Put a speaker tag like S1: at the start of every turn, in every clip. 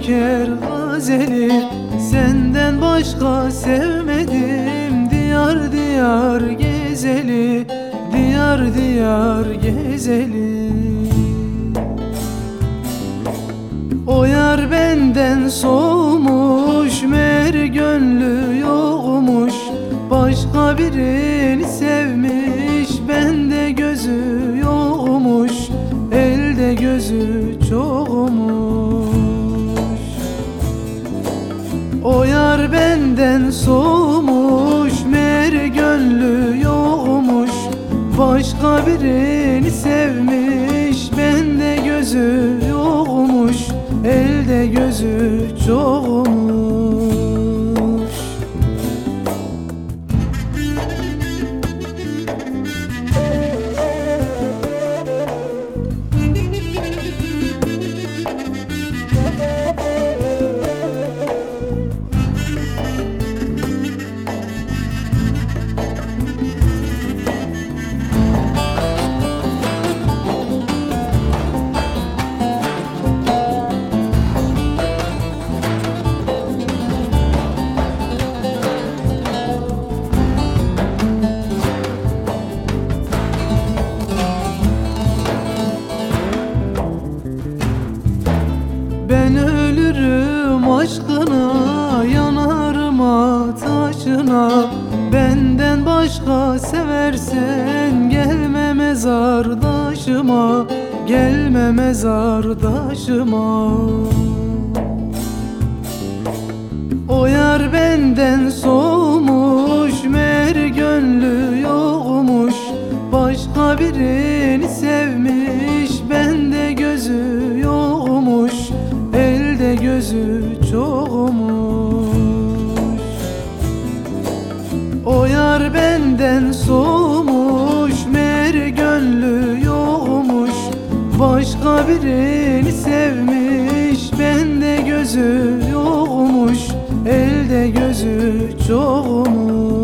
S1: şeker gazeli Senden başka sevmedim. Diyar diyar gezeli Diyar diyar gezeli. O yar benden soğumuş Mer gönlü yokmuş Başka birini sevmiş Bende gözü yokmuş Elde gözü çokmuş O yar benden soğumuş Mer gönlü yokmuş. Başka birini sevmiş Bende gözü yokmuş. Elde gözü çokmuş aşkına Yanarım ateşine Benden başka seversen Gelme mezardaşıma Gelme mezardaşıma O yar benden soğumuş soğumuş Mer gönlü yokmuş. Başka birini sevmiş Bende gözü yokmuş. Elde gözü çokmuş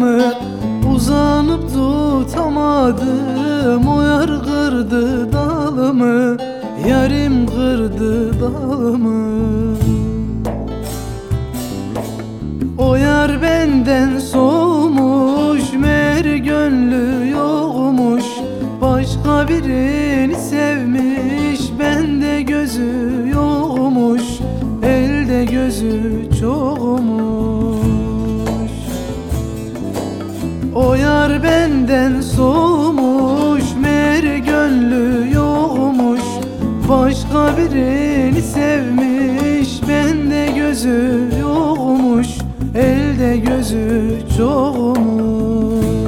S1: halımı Uzanıp tutamadım. O yar kırdı dalımı Yarim kırdı dalımı. O yar benden soğumuş Mer gönlü yokmuş. Başka birini sevmiş Bende gözü yokmuş. Elde gözü çokmuş yar benden soğumuş Mer gönlü yokmuş. Başka birini sevmiş Bende gözü yokmuş. Elde gözü çokmuş